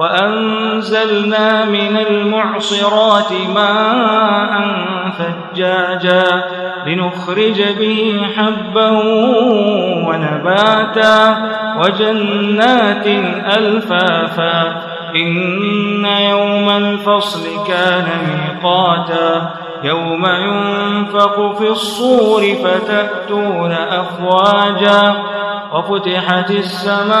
وأنزلنا من المعصرات ماء ثجاجا لنخرج به حبا ونباتا وجنات ألفافا إن يوم الفصل كان ميقاتا يوم ينفق في الصور فتأتون أفواجا وفتحت السماء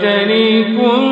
ليتني كنت